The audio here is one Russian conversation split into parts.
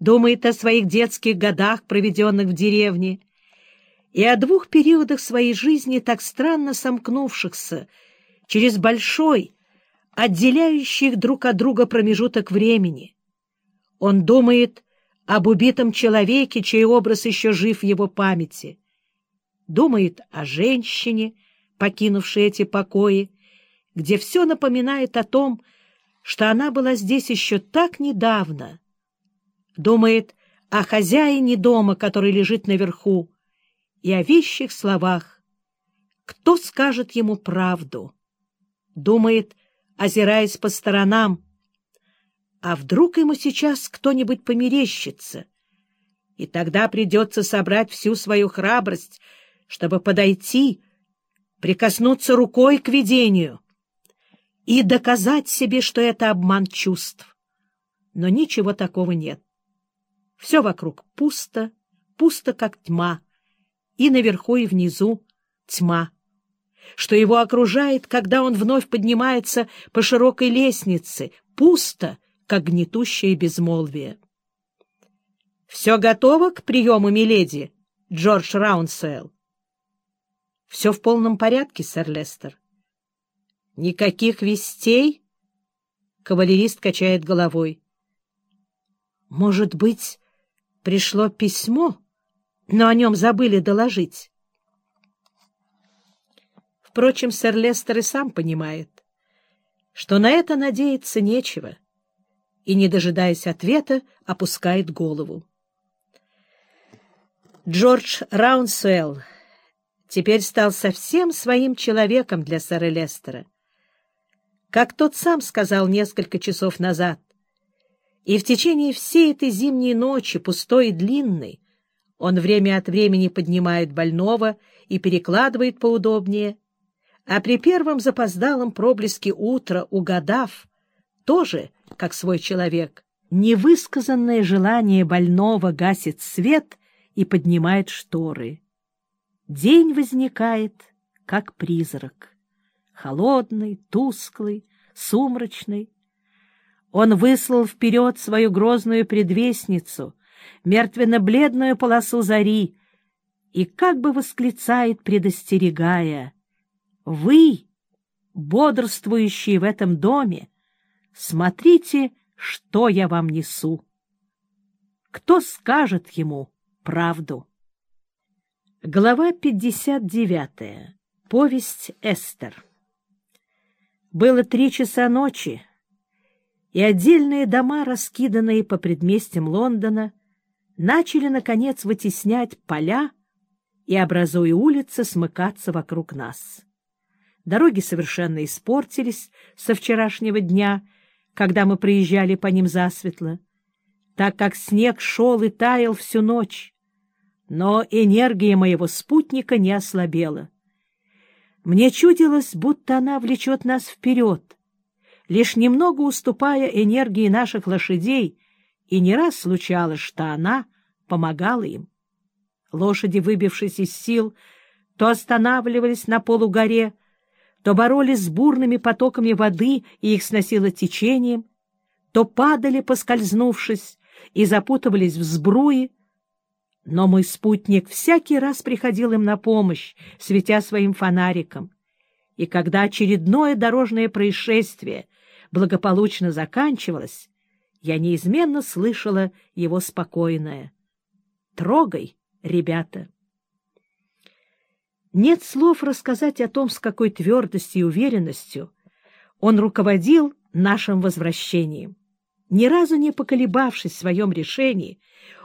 думает о своих детских годах, проведенных в деревне, и о двух периодах своей жизни, так странно сомкнувшихся через большой, отделяющий их друг от друга промежуток времени. Он думает об убитом человеке, чей образ еще жив в его памяти. Думает о женщине, покинувшей эти покои, где все напоминает о том, что она была здесь еще так недавно. Думает о хозяине дома, который лежит наверху, и о вещих словах. Кто скажет ему правду? Думает, озираясь по сторонам, а вдруг ему сейчас кто-нибудь померещится, и тогда придется собрать всю свою храбрость, чтобы подойти, прикоснуться рукой к видению и доказать себе, что это обман чувств. Но ничего такого нет. Все вокруг пусто, пусто, как тьма, и наверху, и внизу тьма, что его окружает, когда он вновь поднимается по широкой лестнице, пусто, как гнетущее безмолвие. — Все готово к приему, миледи, Джордж Раунсейл? — Все в полном порядке, сэр Лестер. — Никаких вестей? Кавалерист качает головой. — Может быть, пришло письмо, но о нем забыли доложить. Впрочем, сэр Лестер и сам понимает, что на это надеяться нечего, и, не дожидаясь ответа, опускает голову. Джордж Раунсуэлл теперь стал совсем своим человеком для сэра Лестера. Как тот сам сказал несколько часов назад, и в течение всей этой зимней ночи, пустой и длинной, он время от времени поднимает больного и перекладывает поудобнее, а при первом запоздалом проблеске утра, угадав, тоже, как свой человек, невысказанное желание больного гасит свет и поднимает шторы. День возникает, как призрак, холодный, тусклый, сумрачный. Он выслал вперед свою грозную предвестницу, мертвенно-бледную полосу зари, и как бы восклицает, предостерегая, «Вы, бодрствующие в этом доме, смотрите, что я вам несу». Кто скажет ему правду? Глава 59. Повесть Эстер. Было три часа ночи, и отдельные дома, раскиданные по предместьям Лондона, начали, наконец, вытеснять поля и, образуя улицы, смыкаться вокруг нас. Дороги совершенно испортились со вчерашнего дня, когда мы проезжали по ним засветло, так как снег шел и таял всю ночь, но энергия моего спутника не ослабела. Мне чудилось, будто она влечет нас вперед, лишь немного уступая энергии наших лошадей, и не раз случалось, что она помогала им. Лошади, выбившись из сил, то останавливались на полугоре, то боролись с бурными потоками воды и их сносило течением, то падали, поскользнувшись, и запутывались в сбруе, но мой спутник всякий раз приходил им на помощь, светя своим фонариком. И когда очередное дорожное происшествие благополучно заканчивалось, я неизменно слышала его спокойное. «Трогай, ребята!» Нет слов рассказать о том, с какой твердостью и уверенностью он руководил нашим возвращением. Ни разу не поколебавшись в своем решении,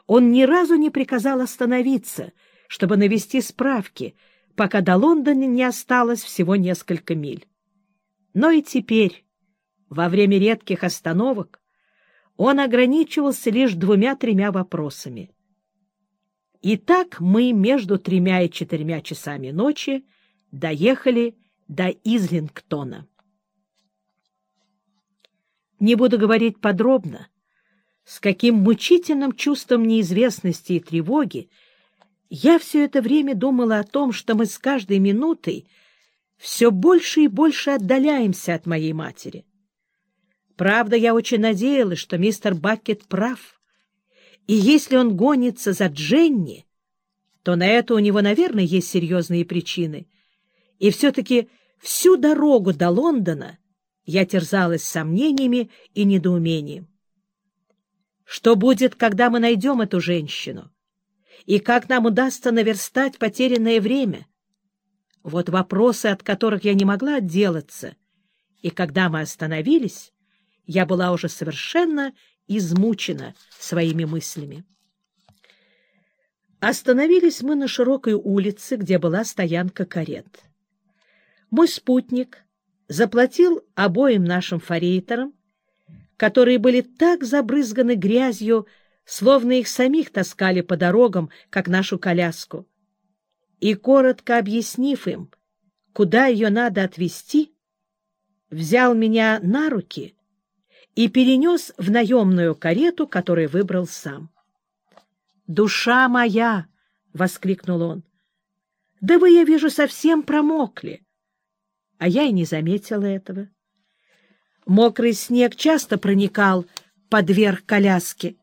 он ни разу не приказал остановиться, чтобы навести справки, пока до Лондона не осталось всего несколько миль. Но и теперь, во время редких остановок, он ограничивался лишь двумя-тремя вопросами. Итак, мы между тремя и четырьмя часами ночи доехали до Излингтона. Не буду говорить подробно, с каким мучительным чувством неизвестности и тревоги я все это время думала о том, что мы с каждой минутой все больше и больше отдаляемся от моей матери. Правда, я очень надеялась, что мистер Бакет прав, И если он гонится за Дженни, то на это у него, наверное, есть серьезные причины. И все-таки всю дорогу до Лондона я терзалась сомнениями и недоумением. Что будет, когда мы найдем эту женщину? И как нам удастся наверстать потерянное время? Вот вопросы, от которых я не могла отделаться. И когда мы остановились, я была уже совершенно измучена своими мыслями. Остановились мы на широкой улице, где была стоянка карет. Мой спутник заплатил обоим нашим форейтерам, которые были так забрызганы грязью, словно их самих таскали по дорогам, как нашу коляску. И, коротко объяснив им, куда ее надо отвезти, взял меня на руки и перенес в наемную карету, которую выбрал сам. «Душа моя!» — воскликнул он. «Да вы, я вижу, совсем промокли!» А я и не заметила этого. Мокрый снег часто проникал под верх коляски.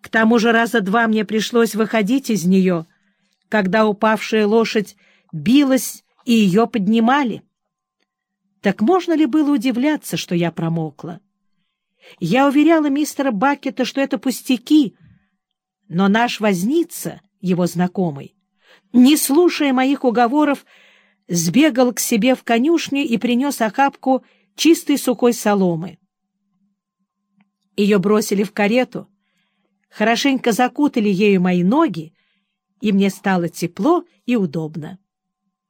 К тому же раза два мне пришлось выходить из нее, когда упавшая лошадь билась и ее поднимали. Так можно ли было удивляться, что я промокла? Я уверяла мистера Бакета, что это пустяки, но наш возница, его знакомый, не слушая моих уговоров, сбегал к себе в конюшню и принес охапку чистой сухой соломы. Ее бросили в карету, хорошенько закутали ею мои ноги, и мне стало тепло и удобно.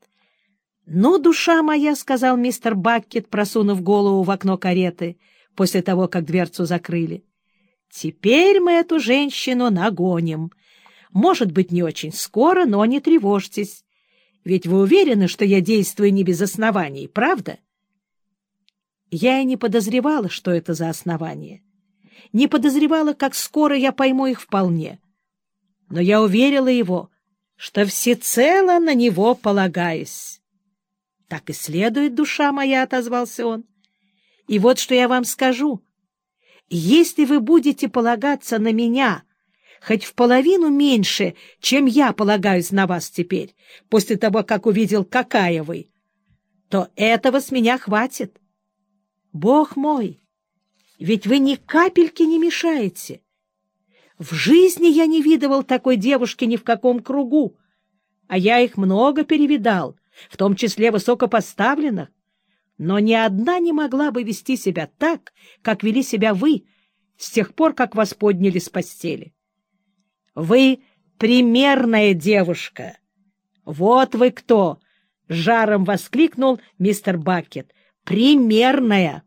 — Ну, душа моя, — сказал мистер Баккет, просунув голову в окно кареты после того, как дверцу закрыли, — теперь мы эту женщину нагоним. Может быть, не очень скоро, но не тревожьтесь. Ведь вы уверены, что я действую не без оснований, правда? Я и не подозревала, что это за основания. Не подозревала, как скоро я пойму их вполне. Но я уверила его, что всецело на него полагаюсь. — Так и следует, душа моя, — отозвался он. — И вот что я вам скажу. Если вы будете полагаться на меня хоть в половину меньше, чем я полагаюсь на вас теперь, после того, как увидел, какая вы, то этого с меня хватит. Бог мой, ведь вы ни капельки не мешаете. В жизни я не видывал такой девушки ни в каком кругу, а я их много перевидал, в том числе высокопоставленных, но ни одна не могла бы вести себя так, как вели себя вы с тех пор, как вас подняли с постели. Вы примерная девушка. Вот вы кто! — жаром воскликнул мистер Бакет примерная.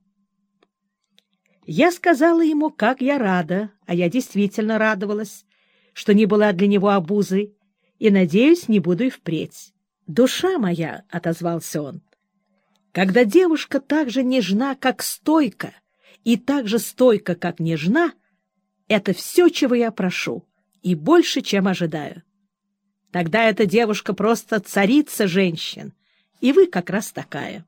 Я сказала ему, как я рада, а я действительно радовалась, что не была для него обузой, и, надеюсь, не буду и впредь. «Душа моя», — отозвался он, — «когда девушка так же нежна, как стойка, и так же стойка, как нежна, это все, чего я прошу, и больше, чем ожидаю. Тогда эта девушка просто царица женщин, и вы как раз такая».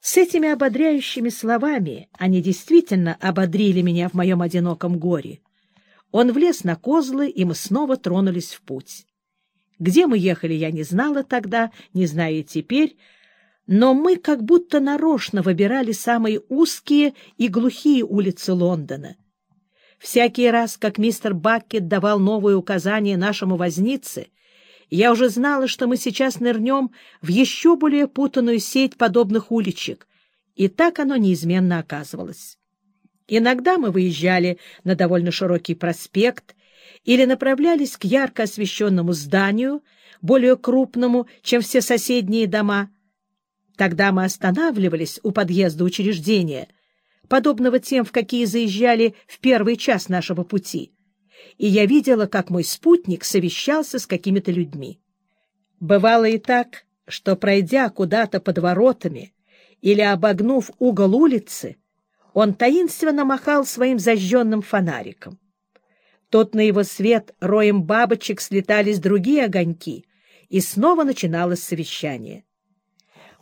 С этими ободряющими словами они действительно ободрили меня в моем одиноком горе. Он влез на козлы, и мы снова тронулись в путь. Где мы ехали, я не знала тогда, не знаю и теперь, но мы как будто нарочно выбирали самые узкие и глухие улицы Лондона. Всякий раз, как мистер Баккет давал новые указания нашему вознице, я уже знала, что мы сейчас нырнем в еще более путанную сеть подобных уличек, и так оно неизменно оказывалось. Иногда мы выезжали на довольно широкий проспект или направлялись к ярко освещенному зданию, более крупному, чем все соседние дома. Тогда мы останавливались у подъезда учреждения, подобного тем, в какие заезжали в первый час нашего пути — и я видела, как мой спутник совещался с какими-то людьми. Бывало и так, что, пройдя куда-то под воротами или обогнув угол улицы, он таинственно махал своим зажженным фонариком. Тот на его свет роем бабочек слетались другие огоньки, и снова начиналось совещание.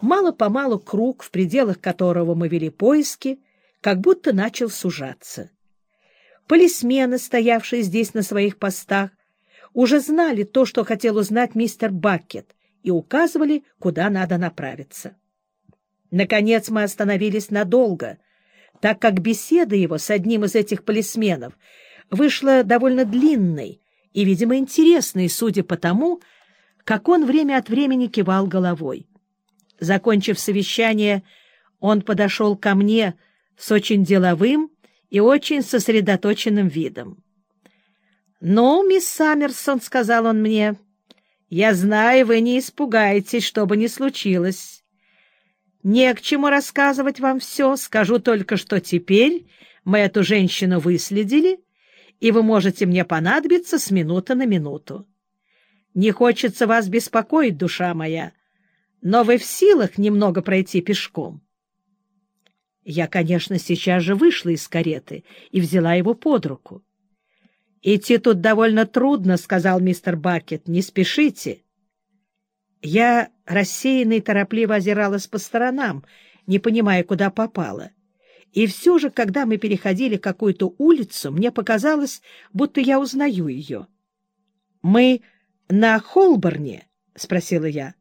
Мало-помалу круг, в пределах которого мы вели поиски, как будто начал сужаться. полисмены, стоявшие здесь на своих постах, уже знали то, что хотел узнать мистер Баккет, и указывали, куда надо направиться. Наконец мы остановились надолго, так как беседа его с одним из этих полисменов вышла довольно длинной и, видимо, интересной, судя по тому, как он время от времени кивал головой. Закончив совещание, он подошел ко мне с очень деловым и очень сосредоточенным видом. — Ну, мисс Саммерсон, — сказал он мне, — я знаю, вы не испугаетесь, что бы ни случилось. Не к чему рассказывать вам все, скажу только, что теперь мы эту женщину выследили, и вы можете мне понадобиться с минуты на минуту. Не хочется вас беспокоить, душа моя, но вы в силах немного пройти пешком. Я, конечно, сейчас же вышла из кареты и взяла его под руку. — Идти тут довольно трудно, — сказал мистер Бакет. — Не спешите. Я рассеянно и торопливо озиралась по сторонам, не понимая, куда попала. И все же, когда мы переходили какую-то улицу, мне показалось, будто я узнаю ее. — Мы на Холборне? — спросила я. —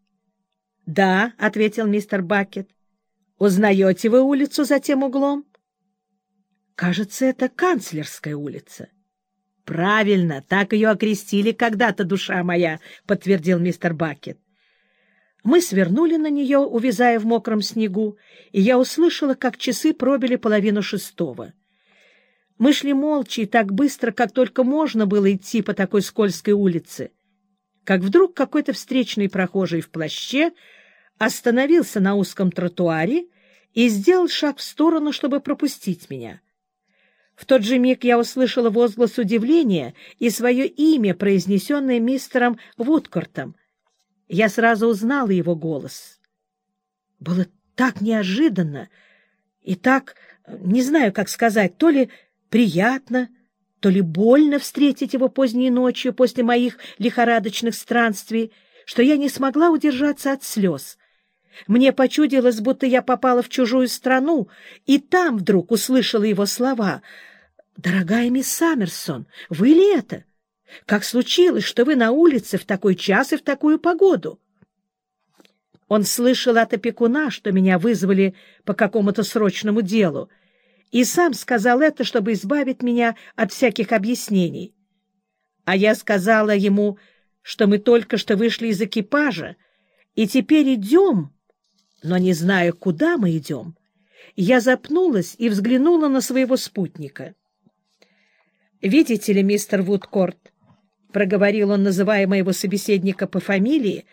Да, — ответил мистер Бакет. — Узнаете вы улицу за тем углом? — Кажется, это канцлерская улица. — Правильно, так ее окрестили когда-то, душа моя, — подтвердил мистер Бакет. Мы свернули на нее, увязая в мокром снегу, и я услышала, как часы пробили половину шестого. Мы шли молча и так быстро, как только можно было идти по такой скользкой улице, как вдруг какой-то встречный прохожий в плаще остановился на узком тротуаре и сделал шаг в сторону, чтобы пропустить меня. В тот же миг я услышала возглас удивления и свое имя, произнесенное мистером Вудкортом, я сразу узнала его голос. Было так неожиданно и так, не знаю, как сказать, то ли приятно, то ли больно встретить его поздней ночью после моих лихорадочных странствий, что я не смогла удержаться от слез. Мне почудилось, будто я попала в чужую страну, и там вдруг услышала его слова. «Дорогая мисс Саммерсон, вы ли это? Как случилось, что вы на улице в такой час и в такую погоду? Он слышал от опекуна, что меня вызвали по какому-то срочному делу, и сам сказал это, чтобы избавить меня от всяких объяснений. А я сказала ему, что мы только что вышли из экипажа, и теперь идем, но не знаю, куда мы идем. Я запнулась и взглянула на своего спутника. «Видите ли, мистер Вудкорт, — проговорил он, называя моего собеседника по фамилии,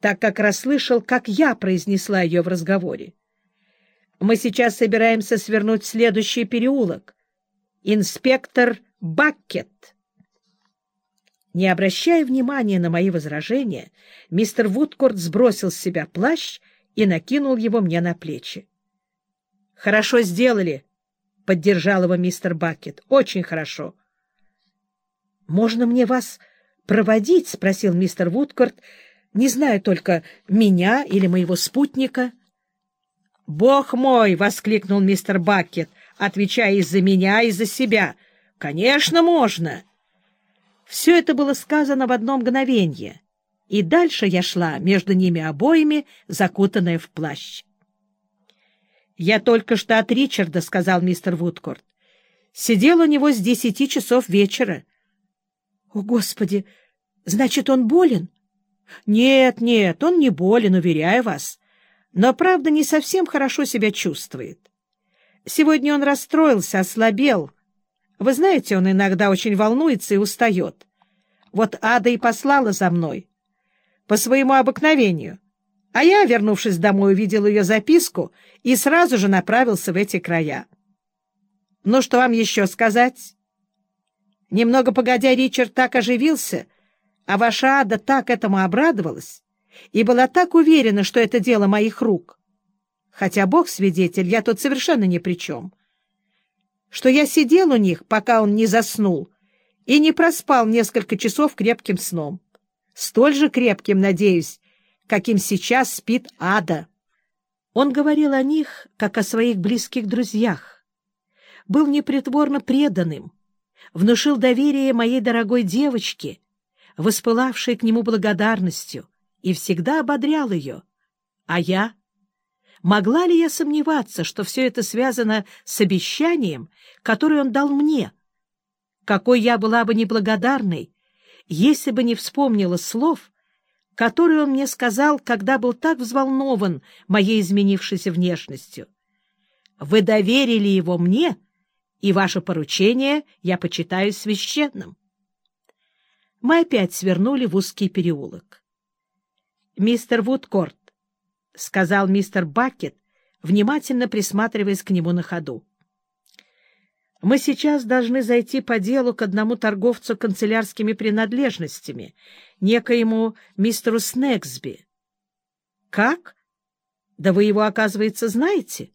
так как расслышал, как я произнесла ее в разговоре. «Мы сейчас собираемся свернуть в следующий переулок. Инспектор Баккет». Не обращая внимания на мои возражения, мистер Вудкорт сбросил с себя плащ и накинул его мне на плечи. — Хорошо сделали, — поддержал его мистер Бакет. — Очень хорошо. «Можно мне вас проводить?» — спросил мистер Вудкорт. «Не знаю только, меня или моего спутника». «Бог мой!» — воскликнул мистер Бакет, отвечая из за меня, и за себя. «Конечно, можно!» Все это было сказано в одно мгновенье, и дальше я шла между ними обоими, закутанная в плащ. «Я только что от Ричарда», — сказал мистер Вудкорт. «Сидел у него с десяти часов вечера. О, Господи! Значит, он болен? Нет, нет, он не болен, уверяю вас. Но, правда, не совсем хорошо себя чувствует. Сегодня он расстроился, ослабел. Вы знаете, он иногда очень волнуется и устает. Вот Ада и послала за мной. По своему обыкновению. А я, вернувшись домой, увидел ее записку и сразу же направился в эти края. Ну, что вам еще сказать? Немного погодя, Ричард так оживился, а ваша ада так этому обрадовалась и была так уверена, что это дело моих рук. Хотя Бог свидетель, я тут совершенно ни при чем. Что я сидел у них, пока он не заснул, и не проспал несколько часов крепким сном. Столь же крепким, надеюсь, каким сейчас спит ада. Он говорил о них, как о своих близких друзьях. Был непритворно преданным — внушил доверие моей дорогой девочке, воспылавшей к нему благодарностью, и всегда ободрял ее. А я? Могла ли я сомневаться, что все это связано с обещанием, которое он дал мне? Какой я была бы неблагодарной, если бы не вспомнила слов, которые он мне сказал, когда был так взволнован моей изменившейся внешностью. Вы доверили его мне, и ваше поручение я почитаю священным. Мы опять свернули в узкий переулок. «Мистер Вудкорт», — сказал мистер Бакет, внимательно присматриваясь к нему на ходу. Мы сейчас должны зайти по делу к одному торговцу канцелярскими принадлежностями, некоему мистеру Снегсби. — Как? Да вы его, оказывается, знаете?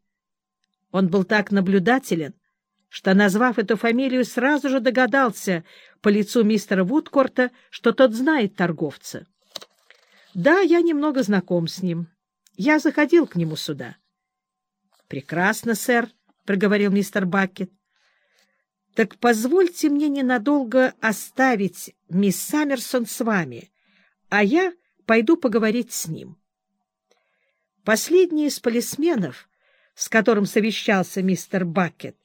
Он был так наблюдателен, что, назвав эту фамилию, сразу же догадался по лицу мистера Вудкорта, что тот знает торговца. — Да, я немного знаком с ним. Я заходил к нему сюда. — Прекрасно, сэр, — проговорил мистер Бакет. Так позвольте мне ненадолго оставить мисс Саммерсон с вами, а я пойду поговорить с ним. Последний из полисменов, с которым совещался мистер Бакет,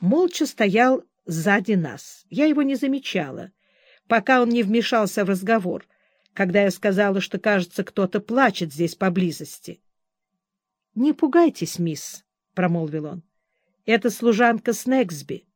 молча стоял сзади нас. Я его не замечала, пока он не вмешался в разговор, когда я сказала, что, кажется, кто-то плачет здесь поблизости. — Не пугайтесь, мисс, — промолвил он. — Это служанка Снегсби.